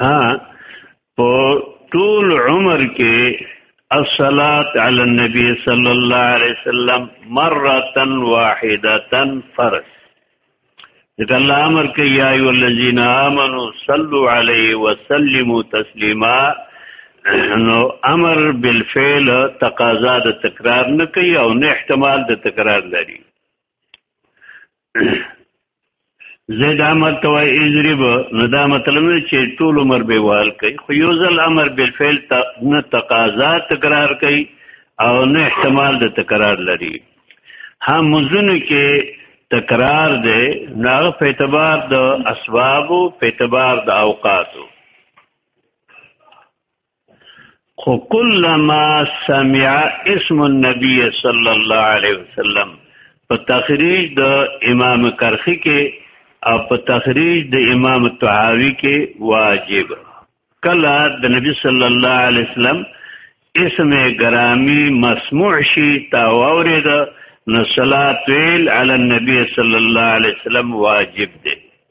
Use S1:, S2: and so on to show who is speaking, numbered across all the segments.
S1: ها په ټول عمر کې الصلات علی النبی صلی الله علیه وسلم مره واحده فرض ځکه الله امر کوي یا ایو الذین آمنو صلوا علیه وسلموا تسلیما نو امر بالفعل تقاضا د تکرار نه کوي او نه احتمال د تکرار لري زید عمل ته وای اجرب نو دا مطلب نه چې ټول عمر به وال کوي خو یو ځل امر بالفعل ته نه تقاضا تکرار کوي او نه احتمال د تکرار لري هم مزونه کې تکرار دی نه په اعتبار د اسباب او په اعتبار د اوقاتو خو کلما سمع اسم النبي صلی الله علیه وسلم په تخریج د امام کرخی کې او په تخریج د امام طحاوی کې واجب کله د نبی صلی الله علیه وسلم اسم گرامی مسموع شي تا وورید نو صلات ویل علی النبی صلی الله علیه وسلم واجب دی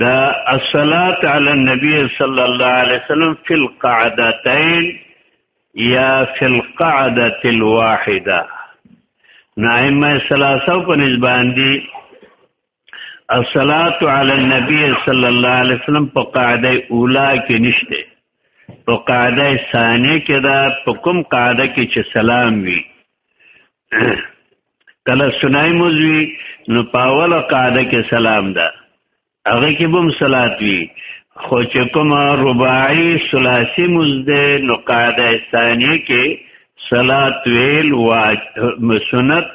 S1: دا الصلات علی النبی صلی الله علیه وسلم فی القعدتین یا فی القعده الواحده نائمه ثلاثه په نسبان دی الصلات علی النبی صلی الله علیه وسلم په قاعده اولا کې نشته په قاعده ثانیه کې دا په کوم قاعده کې چې سلام وی کله سنای موزوی نو پاول قاعده کې سلام ده هغه کې بم صلات وی خو چې کوم رباعي ثلاثي مزده نو قاعده ثانیه کې صلات ویل واجب سنت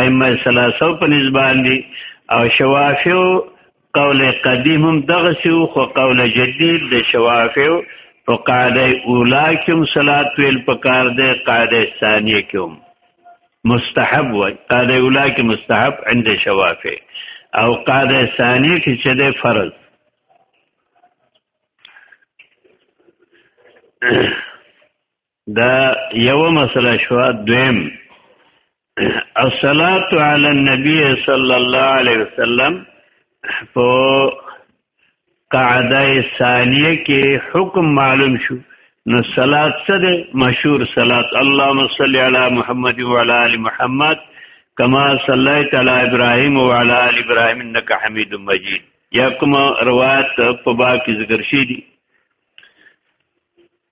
S1: ائمه ثلاثه په نسبان دي او شوافیو قول قدیم هم دغه سیو خو قول جدید د شوافیو په قاعده اولا کې هم صلات ویل پکار دی قاعده ثانیه کې هم مستحب وای قاعده اولا کې مستحب عند شوافی او قاعده ثانیه کې چې ده فرض دا یو مسله شو دویم الصلات علی النبی صلی الله علیه وسلم په قاعده ثانیه کې حکم معلوم شو نو صلات څه ده مشهور صلات اللهم صل علی محمد وعلى ال محمد کما صلیت علی ابراهیم وعلى ال ابراهیم انک حمید مجید یا کوم روایت په باب کې ذکر شې دي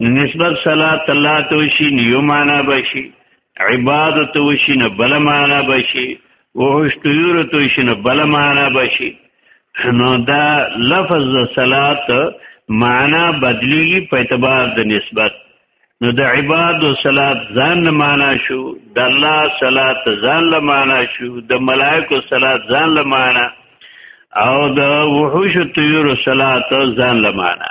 S1: نسبت صلات الله ته وشي نیو معنا بشي عبادت ته وشي نه بل معنا بشي وحشتیور ته وشي نه بل معنا بشي نو دا لفظ د صلات معنا بدلی په اعتبار د نسبت نو د عباد او صلات ځان معنا شو د الله صلات ځان له معنا شو د ملائکه صلات ځان له معنا او د وحوش طیور صلات ځان له معنا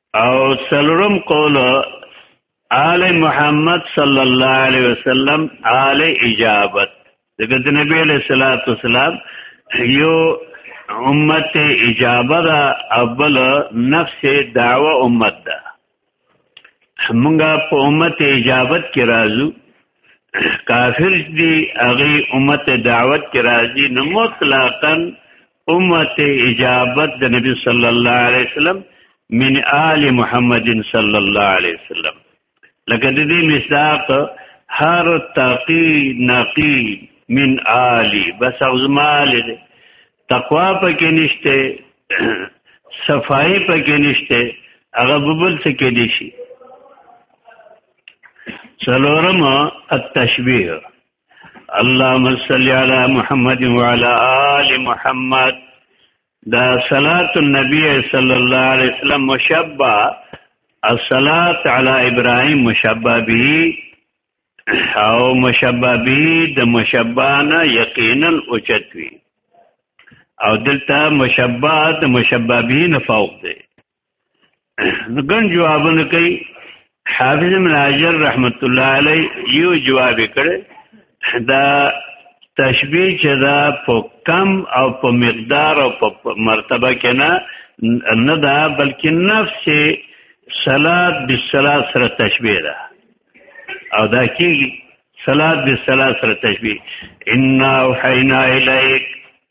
S1: او سلورم قول آل محمد صلی الله علیه وسلم آل اجابت دغه د نبی علیہ الصلوۃ والسلام یو امت اجابه دا اول نفس دعوه امت دا مونږه په امت اجابت کې راځو کافر دی هغه امت دعوت کې راځي نو مطلقاً امت اجابت د نبی صلی الله علیه وسلم من آل محمد صلی الله علیه وسلم لکه د دې مصداق هر تقی نقی من آلی بس اغزمال دی تقوا پکې نشته صفائی پکې نشته هغه ببل څه کې دي شي څلورم التشبیه اللهم صل علی محمد وعلى آل محمد دا صلات النبی صلی الله علیه وسلم مشبہ الصلات علی ابراهیم مشبہ به او مشبہ به د مشبانه یقینا اوچتوی او دلته مشبہ د مشبہ به نه فوق دی ګن جوابونه کوي حافظ ابن حجر رحمت الله علی یو جواب کړي دا تشبیه چې دا په کم او په مقدار او په مرتبه کې نه نه دا بلکې نفس صلات بالصلات سره تشبیه ده او دا کې صلات بالصلات سره تشبیه ان اوحینا الیک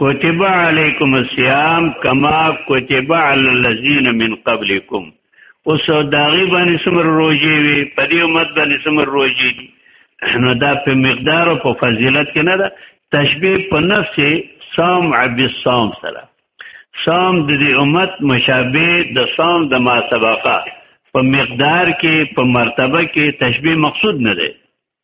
S1: کتب علیکم الصیام کما کتب علی الذین من قبلکم اوس داغي باندې سمر روزي وي په دې امت باندې سمر روزي دي نو دا په مقدار او په فضیلت کې نه ده تشبیه په نفس صام عبد الصام سره صام د دې امت مشابه د صام د ما سبقه په مقدار کې په مرتبه کې تشبیه مقصود نه ده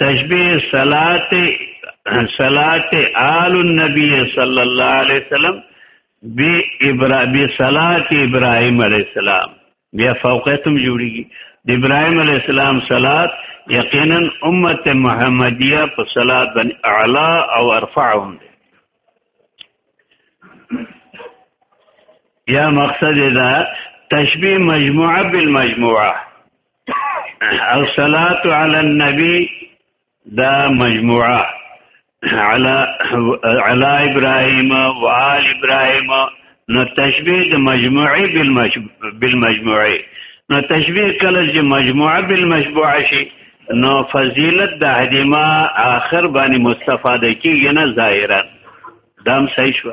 S1: تشبیه صلات صلات آل النبی صلی الله علیه وسلم بی ابرا بی صلات ابراهیم علیه السلام بیا فوقیتم جوړیږي د ابراهیم علیه السلام صلات یقینا امت محمدیه په صلات بن اعلا او ارفعهم دی یا مقصد دا تشبیه مجموعه بالمجموعه الصلاة علی النبی دا مجموعه علی علی ابراهیم و آل ابراهیم نو تشبیه د مجموعه بالمجموعه نو تشبیه کله چې مجموعه بالمشبوعه شي نو فضیلت د هدیما آخر باندې مستفاده کیږي نه ظاهرا دام صحیح شو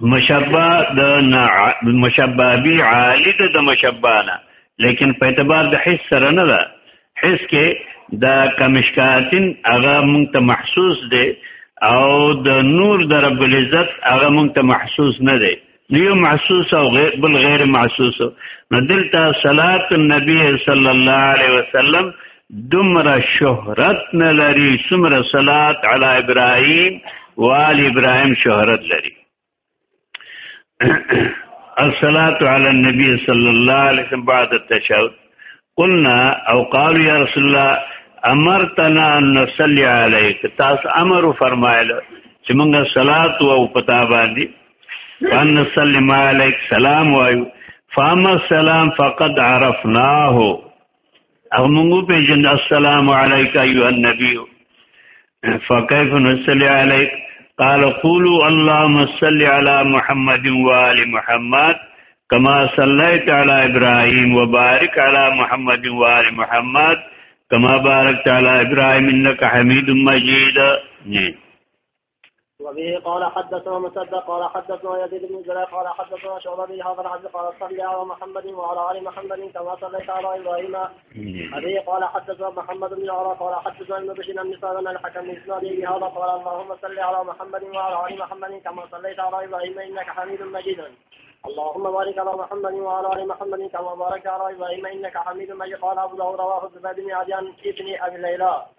S1: مشبه د مشبه بی عالی د مشبه نه لیکن په اعتبار د حس سره نه ده حس کې دا کمشکاتن هغه مونږ ته محسوس دی او د نور د رب العزت هغه مونږ ته محسوس نه دی یو محسوس او غیر بل غیر محسوس نو دلته صلات النبی صلی الله علیه وسلم دومره شهرت نه لري څومره صلات علی ابراهیم وال ابراهیم شهرت لري الصلات علی النبی صلی الله علیه وسلم بعد التشهد قلنا او قالوا یا رسول الله امرتنا ان نصلي عليك تاسو امر فرمایله چې موږ صلات او پتا باندې ان نصلي عليك سلام وایو فاما السلام فقد عرفناه او موږ په جن السلام عليك ايها النبي فكيف نصلي عليك قال قولوا اللهم صل على محمد وآل محمد كما صليت على إبراهيم وبارك على محمد وآل محمد كما باركت على إبراهيم إنك حميد مجيد نعم.
S2: وبه قال حدثنا مسدد قال حدثنا يزيد بن زرع قال حدثنا شعبة هذا الحديث قال صلى على محمد وعلى ال محمد كما صليت على ابراهيم ابي قال حدثنا محمد بن عمر قال حدثنا ابن بشير بن سلمة الحكم بن اسماعيل بهذا قال اللهم صل على محمد وعلى ال محمد كما صليت على ابراهيم انك حميد مجيد اللهم بارك على محمد وعلى ال محمد كما باركت على ابراهيم انك حميد مجيد قال ابو داود رواه الزبيد بن عدي ابن ابي ليلى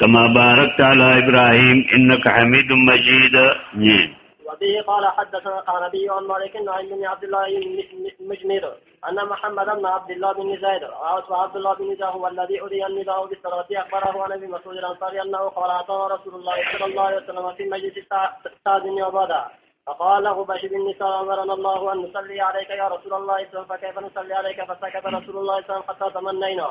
S2: كما باركت على إبراهيم إنك حميد مجيد نعم به قال حدثنا قال القرنبي عن مالك عن ابن عبد الله مجمر أن محمد بن عبد الله بن زيد عبد الله بن زيد هو الذي أري النداء بالصلاة أخبره عن أبي مسعود الأنصاري أنه قال أعطانا رسول الله صلى الله عليه وسلم في مجلس استاذن عبادة فقال له بشر بن النساء أمرنا الله أن نصلي عليك يا رسول الله فكيف نصلي عليك فسكت رسول الله صلى الله عليه وسلم حتى تمنينا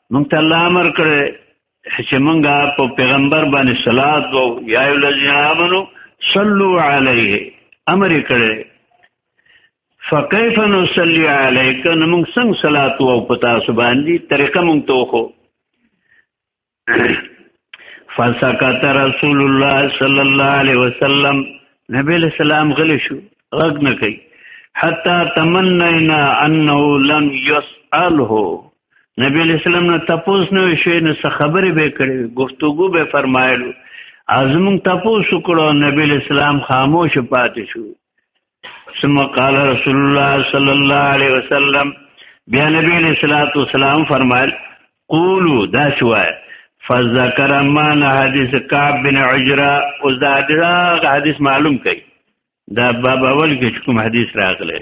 S1: مونږ ته الله امر کړی چې مونږه په پیغمبر باندې صلوات وو یا الذین آمنو صلوا علیه امر کړی فكيف نصلي عليك نمون څنګه صلات او پتا سو باندې طریقه مونږ ته خو فسكت رسول الله صلى الله عليه وسلم نبی له سلام غلی شو غږ نه کوي حتا تمنینا انه لم يسأله نبی علیہ السلام نه تپوس نه شوی نو څه خبرې به کړې گفتگو به فرمایلو ازمون تپوس کړو نبی علیہ السلام خاموش پاتې شو ثم قال رسول الله صلی الله علیه وسلم بیا نبی علیہ الصلوۃ والسلام فرمایل قولوا دا شوای فذكر من حدیث کعب بن عجرا او دا حدیث معلوم کړي دا باب اول کې کوم حدیث راغلی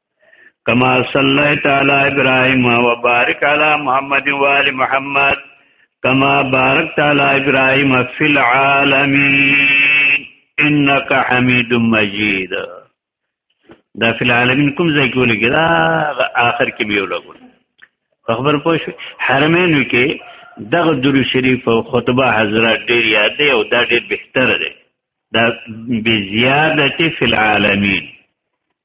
S1: کما صلیت علی ابراهیم و بارک علی محمد و آل محمد کما بارکت علی ابراهیم فی العالمین انک حمید مجید دا فی العالمین کوم ځای کې ولګی دا آخر کې به ولګول خبر پوه شو حرمین کې دغه درو شریف او خطبه حضرت ډیر یاد دی او دا ډیر بهتر دی دا بزیادت فی العالمین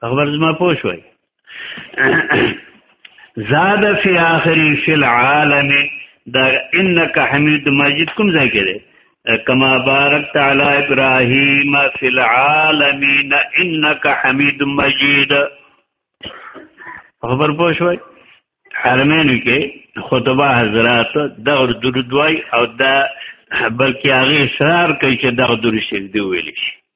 S1: خبر زما پوه شوي زاد فی آخر فی العالم دا انک حمید مجید کوم ځای کې دی کما بارکت علی ابراهیم فی العالمین انک حمید مجید خبر پوه شوي حرمین کې خطبه حضرات دغه درود وای او دا بلکې هغه اصرار کوي چې دغه درود شریف دی ویل شي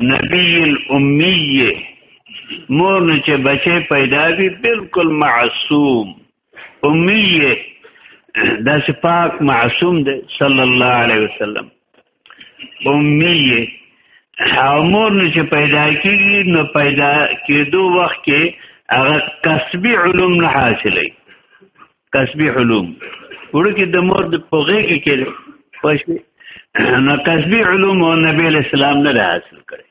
S1: نبی الامیه مور نه چې بچي پیدا وي بالکل معصوم امیه دا چې پاک معصوم دی صلی الله علیه وسلم امیه او مور نه چې پیدا کیږي نو پیدا کېدو وخت کې هغه کسبي علوم نه حاصلې کسبی علوم ورکه د مور د پوغې کې کېږي پښې نو کسبی علوم او نبی اسلام نه حاصل کړي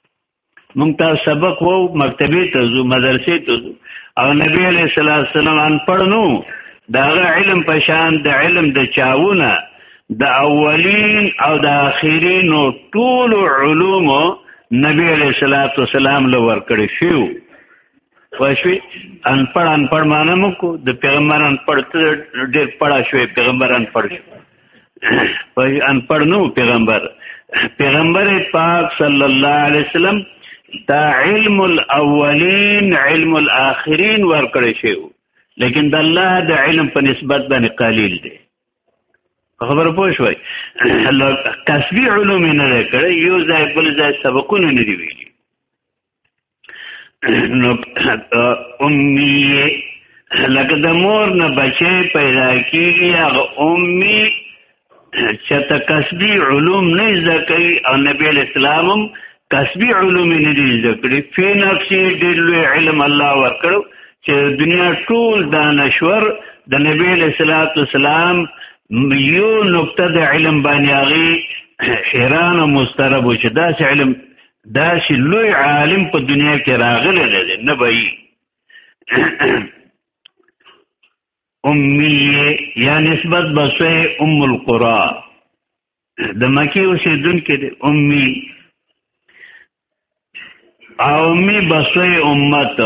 S1: مونږ تاسو سبق وو مکتبه ته زو مدرسې ته زو او نبی علیہ السلام ان پړنو دا علم پشان د علم د چاونه د اولین او د اخرین ټول علوم نبی علیہ السلام له ورکړي شو پښوی ان پړ ان پړ معنی مو کو د پیغمبر ان پړ ته ډېر پړا شوی پیغمبر ان پړ پښ ان پړ نو پیغمبر پیغمبر پاک صلی الله علیه وسلم دا علم الاولین علم الاخرین ورکړی شی لیکن د الله د علم په نسبت باندې قلیل دی خبر پوه شوي کسبي علوم نه کړی یو ځای بل ځای سبقونه نه دی ویلي نو امي لکه د مور نه بچي پیدا کیږي هغه امي چې ته کسبي علوم نه زده کوي او نبی اسلام هم کسبي علوم نه دي زده کړي په نفسي ډېر لوی علم الله ورکړو چې دنیا ټول دانشور د نبی اسلام یو نقطه د علم باندې هغه حیران او مسترب چې دا علم دا چې لوی عالم په دنیا کې راغلی دی نه به امیه یا نسبت بسوی ام القرآ د مکی اوسیدون کې دی امی او امی بسوی امت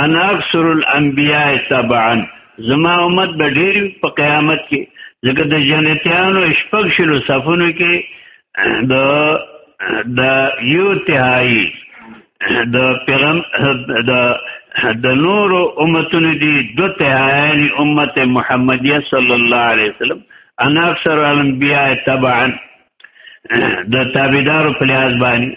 S1: انا اکثر الانبیاء تبعا زما امت به ډیر په قیامت کې ځکه د جنتیانو شپږ شلو صفونو کې د د یو تهایی د پیغام د د نور امتونو دی دو تهایی امت محمدیه صلی الله علیه وسلم انا اکثر الانبیاء تبعا د تابعدار په لحاظ باندې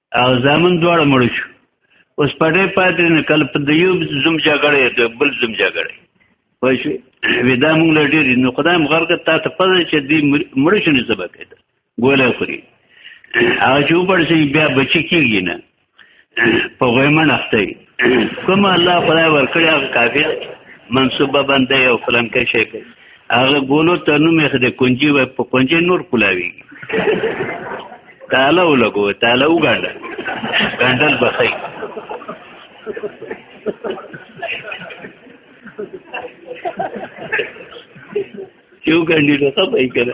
S1: او زامن دواړه مړ شو اوس پټې پاتې نه کله په دیو زم جګړې د بل زم جګړې وای شو ودا موږ له ډېر نو خدای مغرګه تا ته پدې چې دی مړ شو نه سبا کېده ګوله خوري هغه چې وپړ شي بیا بچی کیږي نه په غوېمن اخته کوم الله خدای ورکړي هغه کافي منصوبه بنده یو فلان کې شي هغه ګولو ته نو مخ د کنجي و په کنجي نور کولاوي تعالی ولګو تعالی وګاله ګندل بخي یو ګندی ته څه پای کړه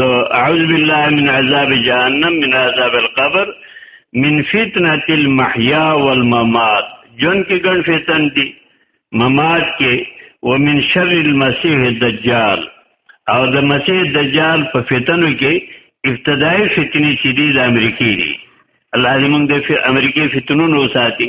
S1: د اعوذ بالله من عذاب جهنم من عذاب القبر من فتنه المحیا والممات جون کې ګڼ فتن دي ممات کې ومن شر المسيح الدجال او د مسیح دجال په فتنو کې ابتدایي فتنې چې دي د امریکای دي الله دې موږ د امریکای فتنونو ساتي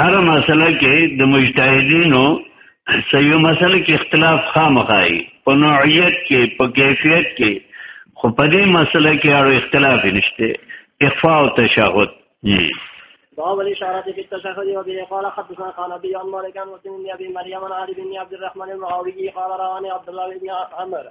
S1: هر مسله کې د مجتهدینو سیو مسله کې اختلاف خامخای په نوعیت کې په کیفیت کې خو په دې مسله کې اړو اختلاف نشته اخفاء او تشهود جی
S2: باب الاشارات في التشهد وبه قال حدثنا قال ابي عن مالك عن مسلم بن ابي مريم عن علي بن عبد الرحمن المعاوي قال رواني عبد الله بن عمر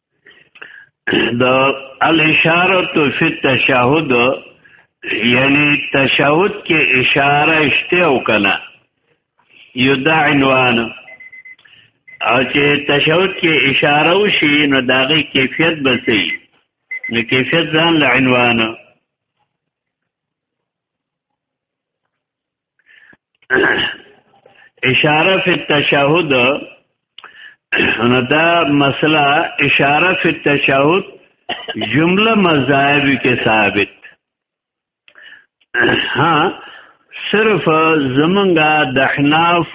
S1: د الاشاره فی التشهد یعنی تشهد کې اشاره اشته او کنه یو دا عنوان او چې تشهد کې اشاره وشي نو داغه کیفیت بسي نو کیفیت ځان له عنوان اشاره فی التشهد نو دا مسله اشاره فی التشهد جمله مذاهب کې ثابت ها صرف زمونږه د احناف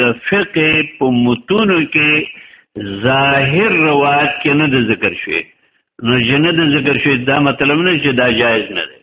S1: د فقه په متونو کې ظاهر روایت کې نه د ذکر شوی نو جنه د ذکر شوی دا مطلب نه چې دا جایز نه دی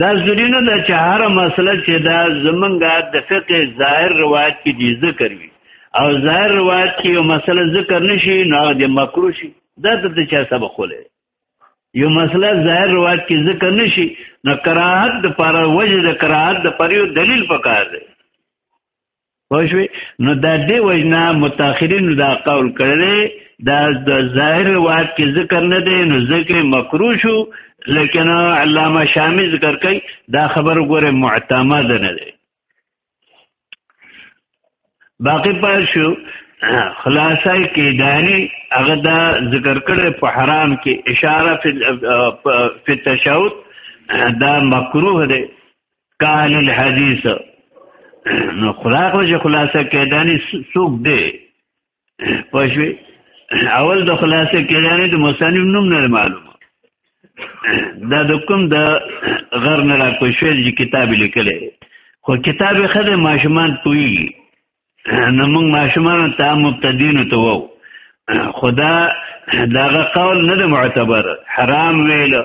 S1: دا ضروری نه ده چې هر مسله چې دا زمونږه د فقه ظاهر روایت کې دي ذکر وي او ظاهر روایت کې یو مسله ذکر نشي نه د مکروه شي دا ته چا سبق ولې یو مسله ظاهر روایت کې ذکر نشي نو کراهت د پر وجه د کراهت د پر یو دلیل پکار دی پښوی نو د دې وجنا متأخرین دا قول کړی دا د ظاهر روایت کې ذکر نه دی نو ذکر مکروه شو لیکن علامه شامی ذکر کوي دا خبر ګوره معتمد نه دی باقی پای شو خلاصه کې دانی هغه دا ذکر کړی په حرام کې اشاره په تشهود دا مکروه دی کال الحدیث نو خلاق وجه خلاصه کېدانی سوق دی پښوی اول د خلاصه کېدانی د مصنف نوم نه معلوم دا د کوم د غر نه را کوشل چې کتاب لیکلی خو کتاب خده ماشومان پوي نو موږ ماشومان ته مبتدین ته وو خدا داغه قول نه د معتبر حرام ویل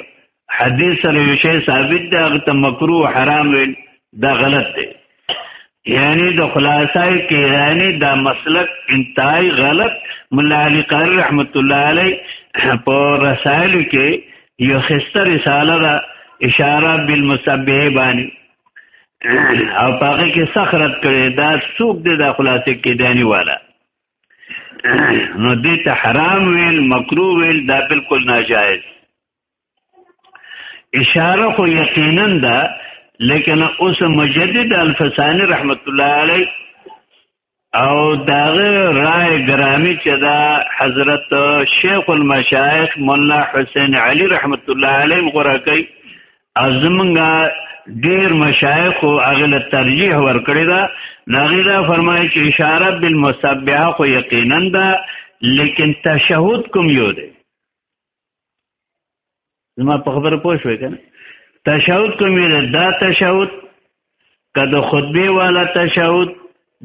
S1: حدیث سره یو شی ثابت دی هغه ته مکروه حرام ویل دا غلط دی یعنی د خلاصای کې یعنی دا مسلک انتهای غلط مولا علی قاری رحمت الله علی په رسائل کې یو خسته رساله دا اشاره بالمسبه باندې او پاغه کې سخرت کړي دا څوک دی دا خلاصې کې دانی والا نو دې ته حرام ویل مکروه ویل دا بالکل ناجائز اشاره خو یقینا ده لیکن اوس مجدد الفسانی رحمت الله علیه او داغه رائے گرامی چې دا حضرت شیخ المشایخ مولا حسین علی رحمت الله علیه غره کوي ازمنګا ډیر مشایخ او اغل ترجیح ورکړی دا ناغی دا فرمایي چې اشاره بالمسبحه خو یقینا دا لیکن تشهود کوم یو دی زما په خبره پوه شوې کنه تشهود کومې دا تشهود که د خطبه والا تشهود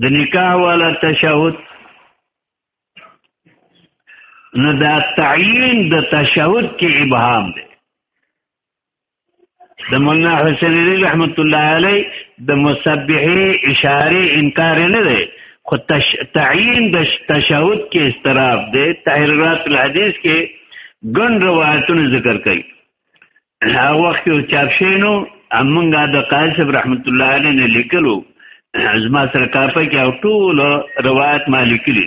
S1: د نکاح والا تشهود نو دا تعیین د تشهود کې ابهام دی د مولانا حسین علی رحمت الله علی د مسبحه اشاره انکار نه دی خو تش... تعین د تشهود کې استراب دی تحریرات الحدیث کې ګن روایتونه ذکر کړي هغه وخت یو چاپ شینو امنګا د قاسم رحمت الله علیه نه لیکلو زما سره کافه کې او ټول روایت ما لیکلي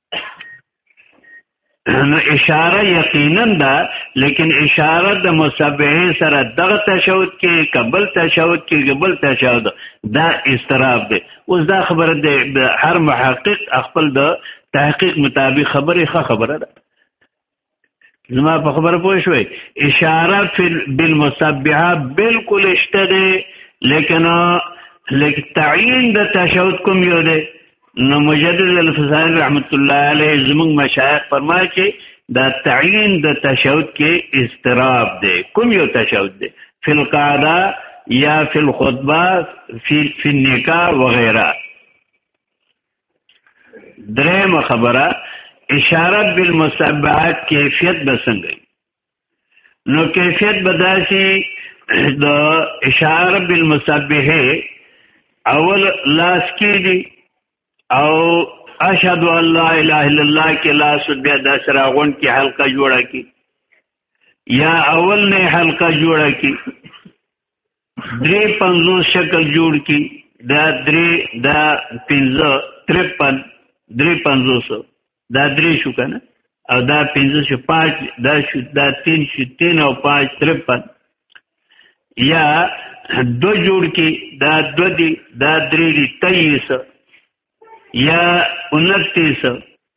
S1: نو اشاره یقینا ده لیکن اشاره د مصبه سره دغه تشهود کې قبل تشهود کې قبل تشهود دا استراب ده اوس دا خبره ده هر محقق خپل د تحقیق مطابق خبره ښه خبره ده زما په خبره پوه شوي اشاره بالمسبحه بالکل اشته ده لیکن لیکن تعین د تشهود کوم یو دی نو مجدد الفسان رحمت الله علیه زموږ مشایخ فرمایي چې دا تعین د تشهود کې استراب دی کوم یو تشهود دی فی القعده یا فی الخطبه فی فی النکاح وغیرہ درېمه خبره اشارت بالمسبحات کیفیت به څنګه نو کیفیت به داسي د اشاره بالمسبحه اول لاس کې دي او اشهد ان لا اله الا الله کې لاس بیا د سراغون کې حلقه جوړه کی یا اول نه حلقه جوړه کی درې پنځوس شکل جوړ کی دا درې دا پنځه ترپن درې پنځوس دا درې شو کنه او دا پنځه شو پاج دا شو دا تین شو تین او پاج ترپن یا دو جوړ کی دا دو دی دا درې دی تیس یا انتیس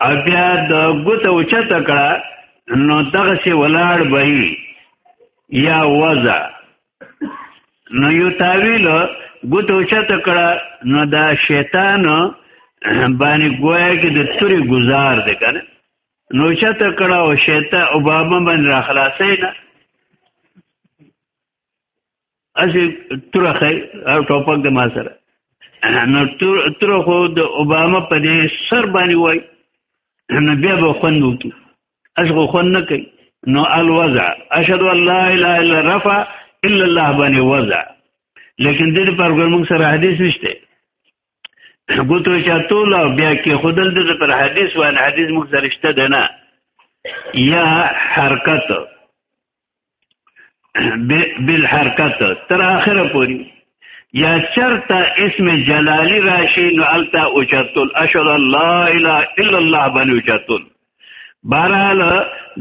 S1: بیا د ګوت او چته کړه نو دغه سی ولاړ بهي یا وزا نو یو تعویل ګوت او چته کړه نو دا شیطان باندې گویا کې د توري گزار دی کنه نو چته کړه او شیطان او بابا باندې را خلاصې نه اسی ترخه او ټوپک د ما سره نو ترخه د اوباما په دې سر باندې وای نو بیا به خوند وکي اشغو خوند نه کوي نو الوزع اشهد ان لا اله الا رفع الا الله باندې وزع لیکن دې پر ګرمون سره حدیث نشته ګوتو چاتول او بیا کې خودل د پر حدیث وان حدیث مخ سرشته ده نه یا حرکت بل حرکت تر اخره پوری یا چرتا اسم جلالی راشی نو التا اوچتل اشهد الله الا الا الله باندې اوچتل بهرحال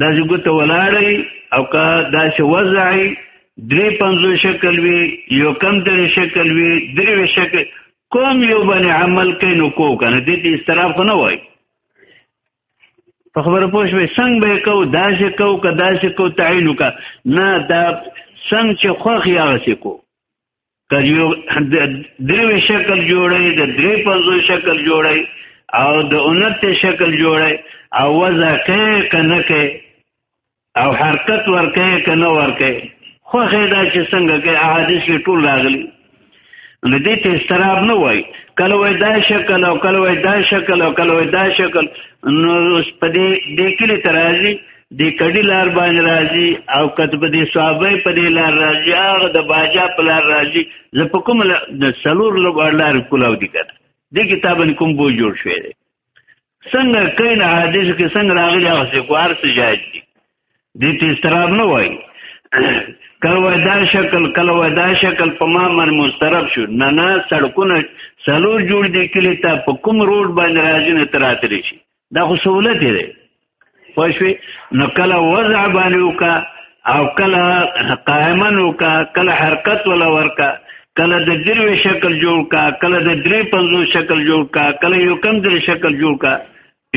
S1: د زګوت ولاړی او کا دا چې وزعی درې پنځو شکل وی یو کم درې شکل وی درې شکل کوم یو باندې عمل کین نو کو کنه دې دې استراف نه وای په خبره پوه شوې څنګه به کو دا چې کو کدا چې کو تعین وکړه نه دا څنګه چې خوخ یا چې کو کجو دریو شکل جوړي د درې پنځو شکل جوړي او د اونت شکل جوړي او وځه کې کنه کې او حرکت ورکه کنه ورکه خو خیدا چې څنګه کې احادیث کې ټول راغلي لدې ته استراب نه وای کله وای دا شکل او کله وای دا شکل او کله وای دا شکل نو په دې د کلی ترازی د کډی لار باندې راځي او کتب دې صحابه په دې لار راځي هغه د باجا په لار راځي زه په کوم د سلور لګړ لار کولاو دي کړه دې کتابن کوم بو جوړ شوی دی څنګه کین حدیث کې څنګه راغلی هغه څه کوار څه جایز دي دې ته استراب نه وای کله دا شکل کله دا شکل په ما من مسترب شو نه نه سړکونه سلور جوړ دي کلی ته په کوم روډ باندې راځي نه تراتلی شي دا خو سہولت دی پښوی نو کله وضع باندې وکا او کله قائما وکا کله حرکت ولا ورکا کله د دروي شکل جوړ کا کله د درې پنځو شکل جوړ کا کله یو کم درې شکل جوړ کا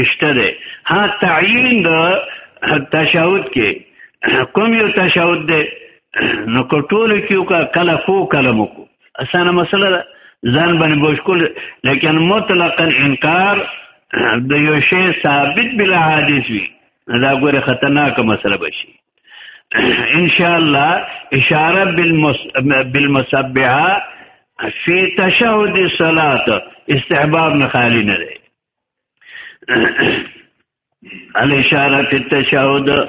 S1: اشته ده ها تعین د تشهود کې کوم یو تشهود ده نو کټول کیو کا کله فو کلمو کو اسانه مسله ده ځان باندې بوج کول لیکن مطلقا انکار د یو شی ثابت بلا حادث وي دا ګوره خطرناک مسله بشي ان شاء الله اشاره بالمس... بالمسبحه فی تشهد الصلاه استحباب نه خالی نه دی الاشاره فی التشهد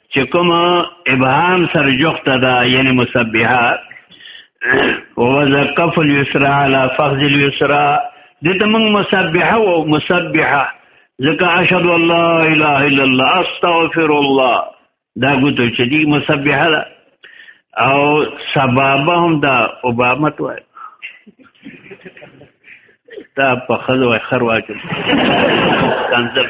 S1: چې کوم ابهام سره جوخت ده یعنی مسبحه وذقف اليسرى على فخذ اليسرى دته موږ مسبحه او مسبحه ځکه اشهد الله اله الا الله استغفر الله دا ګوتو چې دی مسبحه ده او سبب هم دا اوبامت وای تا په خزو خر واچو کنځل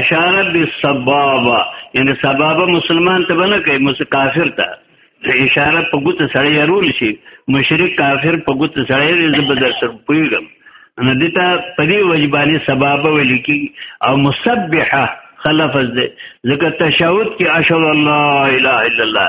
S2: اشاره بالسبابه
S1: یعنی سبابه مسلمان ته بنه کوي مس کافر ته اشاره په ګوت سره يرول شي مشرک کافر په ګوت سره یې زبردر سر پویګم ان دته په دې وجباني سبابه ولیکي او مسبحه خلف ځکه تشهود کې اشهد
S2: الله
S1: اله الا الله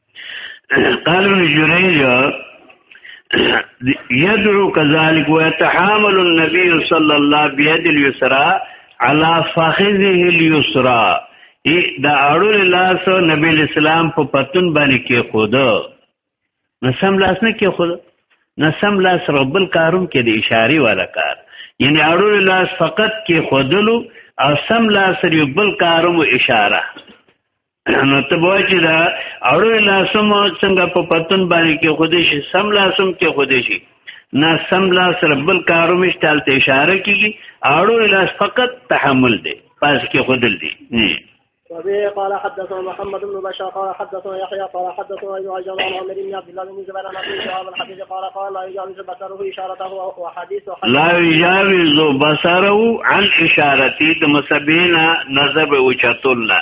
S1: قال ابن جريج يدعو كذلك ويتحامل النبي صلى الله بيد اليسرى على فخذه اليسرى دا اړول لاس نبی اسلام په پتون باندې کې خود نسم لاس نه کې خود نسم لاس رب الکارم کې د اشاره والا کار یعنی اړول لاس فقط کې خودلو او سم لاس رب الکارم اشاره نو ته وای چې دا اړو لاسم څنګه په پتون باندې کې خودې شي سم لاسم کې خودې شي نه سم لاس ربل کارو مشتال ته اشاره کیږي اړو لاس فقط تحمل دی پاس کې خودل دی نه
S2: وبه قال حدثنا محمد بن بشار قال حدثنا يحيى قال حدثنا ابن عجل عن عمر بن عبد الله بن زبير عن ابي شهاب الحديث قال قال لا يجاوز بصره اشارته وحديث
S1: لا يجاوز بصره عن اشارتي د مسبينا نظر
S2: وجهت الله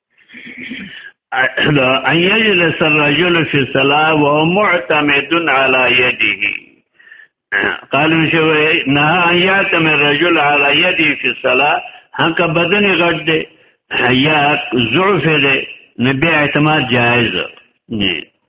S1: ان يجلس الرجل في الصلاه وهو معتمد على يده قالو شوی نه ان يعتم الرجل على يده في الصلاه هغه بدن غټ دی یا ضعف دی نبی اعتماد جائز نه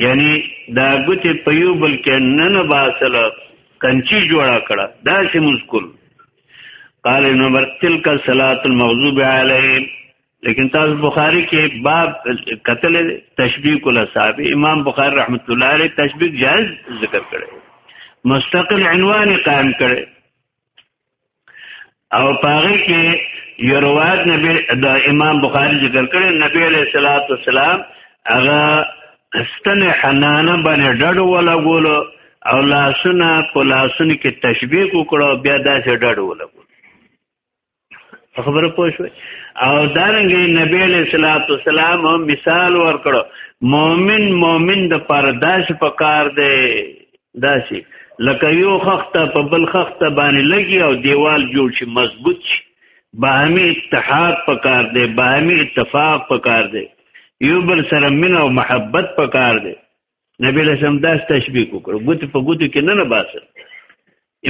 S1: یعنی دا ګوتې په یو بل کې نه نه باسله کنچی جوړه کړه دا سه مشکل قال ابن عمر تلک صلات المغضوب علیهم لیکن تاسو بخاری کې باب قتل تشبیه کول صاحب امام بخاری رحمت الله علیه تشبیه جائز ذکر کړي مستقل عنوان قائم کړي او پاره کې یو روایت نبی د امام بخاری ذکر کړی نبی علیہ الصلوۃ والسلام هغه ستن حنانه باندې ډډ ولا ګول او لاسونه په لاسونه کې تشبیه وکړو بیا داسې ډډ ولا ګول خبره پوه شوي او دارنګې نبی علیہ الصلوۃ والسلام مثال ورکړو مؤمن مؤمن د پرداش پکار دی داسې لکه یو خخته په بل خخته باندې لګي او دیوال جوړ شي مضبوط شي باهمي اتحاد پکار دی باهمي اتفاق پکار دی یو بل سره مینه او محبت پکار دی نبی له سم داس تشبیه وکړو ګوت په ګوت کې نه نه باسه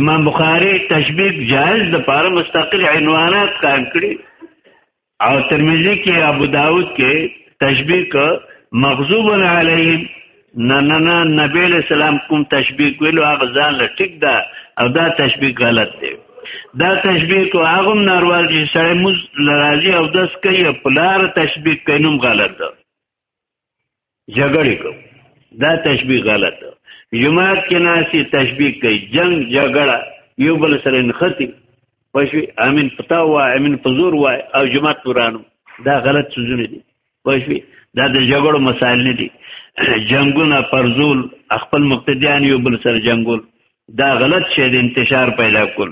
S1: امام بخاری تشبیه جائز د پاره مستقل عنوانات قائم کړي او ترمذی کې ابو داود کې تشبیه ک مغضوب علیهم نه نه نه نبی له سلام کوم تشبیه ویلو هغه ځان له ټیک ده او دا تشبیه غلط دی دا تشبیه کو هغه ناروال چې سړی مز لراځي او داس کوي پلار تشبیه کینوم غلط ده جګړه کو دا تشبیه غلطه جماعت کې ناسي تشبیه کوي جنگ جګړه یو بل سره نختی پښوی امین پتا وا امین پزور وا او جماعت پرانو دا غلط سوزونه دي پښوی دا د جګړو مسائل نه دي جنگونه پرزول خپل مقتدیان یو بل سره جنگول دا غلط شی د انتشار پیدا کول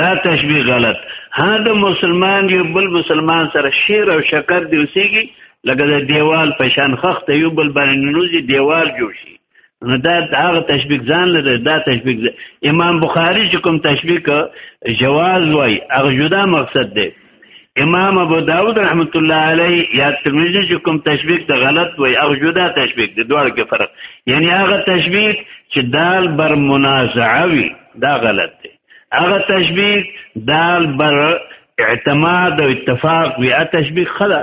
S1: دا تشبیه غلط ها د مسلمان یو بل مسلمان سره شیر او شکر دی وسیږي لکه د دیوال په شان خخت یو بل باندې نوځي دیوال جوړ شي نو دا هغه تشبیه ځان لري دا تشبیه امام بخاری چې کوم تشبیه جواز وای هغه جدا مقصد دی امام ابو داود رحمت الله علیه یا ترمذی چې کوم تشبیه ته غلط وای او جدا تشبیه دی دوړ کې فرق یعنی هغه تشبیه چې دال بر منازعه وی دا غلط دی هغه تشبیه دال بر اعتماد او اتفاق وی ا تشبیه خلا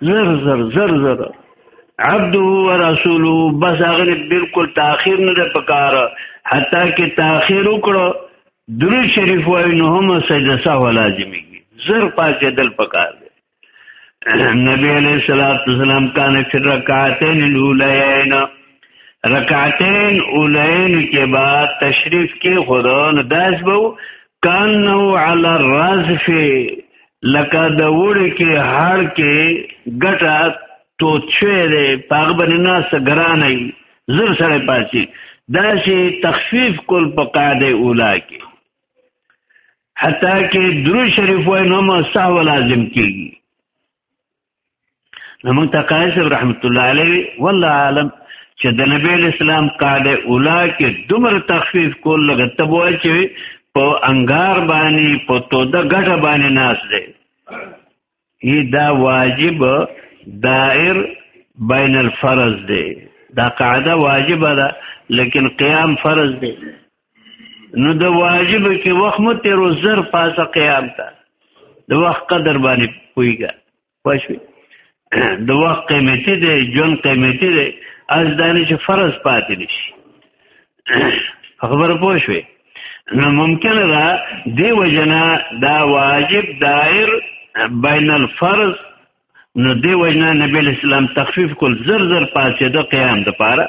S1: زر زر زر زر عبده و رسوله بس هغه بالکل تاخير نه پکار حتی کې تاخير وکړو درو شریف وای نو هم سجده سهو لازمي زر پاک دل پکار دی نبی علیہ الصلوۃ والسلام کان فی رکعتین الاولین رکعتین اولین کے بعد تشریف کې خدا نداس بو کانو علی الرزف لکه د وړي کې هر کې ګټه تو چوي دی پاغه باندې ناس ګرانه زر سره پاسي دا شي تخفیف کول په قاعده اولا کې حتی کې درو شریف وای نو ما سهو لازم کیږي نو موږ ته قاری صاحب رحمت الله علیه والله عالم چې د نبی اسلام قاعده اولا کې دومره تخفیف کول لګ ته وای چې په انګار باندې په تو د ګټه باندې ناس دی ای دا واجب دائر بین الفرض دی دا قاعده واجب ده لیکن قیام فرض دی نو د واجب کې وخت مو تیر زر پاسه قیام تا د وخت قدر باندې پویګا پښوی د وخت قیمتي دی جون قیمتي دی از دانه چې فرض پاتې نشي خبر پوښوي نو ممکن را دی وجنا دا واجب دایر بین الفرض نو دی وجنا نبی اسلام تخفیف کول زر زر پاسه د قیام د پاره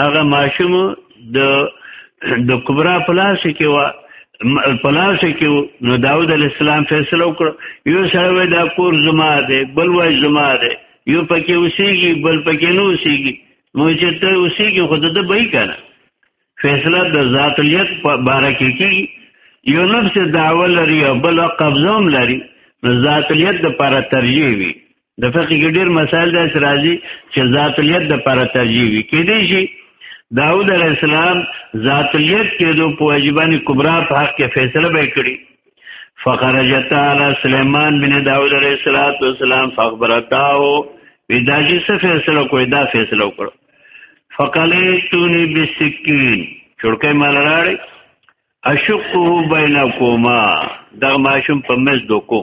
S1: هغه ماشوم د د کبرا پلاس کې و پلاس کې نو داوود علی السلام فیصله وکړ یو سره دا کور زما دی بل وای زما دی یو پکې اوسېږي بل پکې نه اوسېږي نو چې ته اوسېږي خود ته به کنه فیصله د ذاتلیت په باره کې کی یو نفس دعوه لري او بل قبضوم لري ذاتلیت د پر ترجیح وي د فقه کې ډېر مسائل داس راځي چې ذات الیت د پر ترجیح وي کې دي شي داود علیه السلام ذات الیت کې دو په واجبان کبرا په حق کې فیصله به کړی فخرجت علی سليمان بن داود علیه السلام فخبرتاو ودا چې څه فیصله کوي دا فیصله وکړو فقاله تونی بسکین چړکې مال راړي اشقه بینکما دا ماشوم په مز دوکو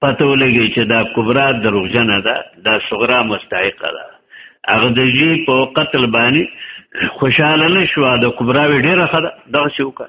S1: پته ولګي چې دا کبرا دروغجنه ده دا صغرا مستحقه ده هغه د جی په قتل باندې خوشاله نشو د کبرا وی ډیره خده دا څه وکړه